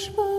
Schmuck.